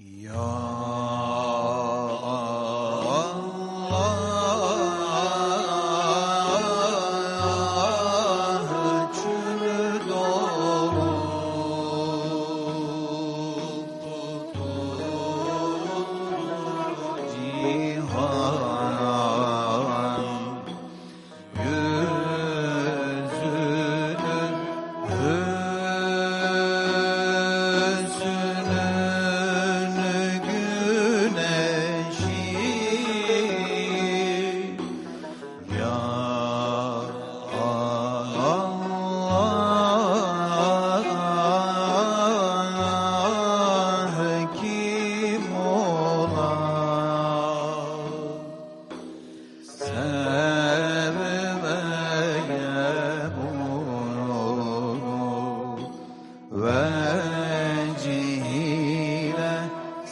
Yeah.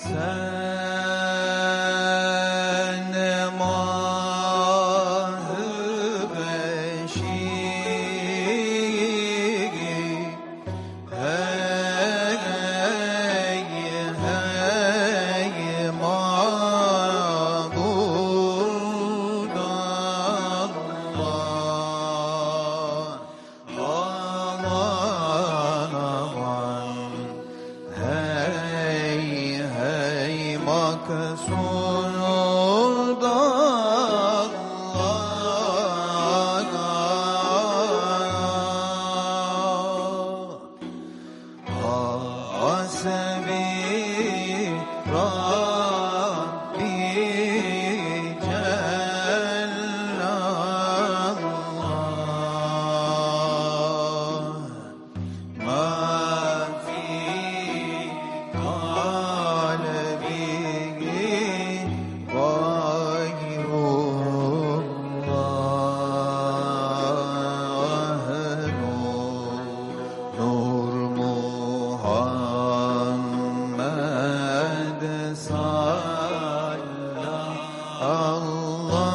Sen mahı beşi hakkı sonunda Hasbi ah, ah, Rabbim Allah.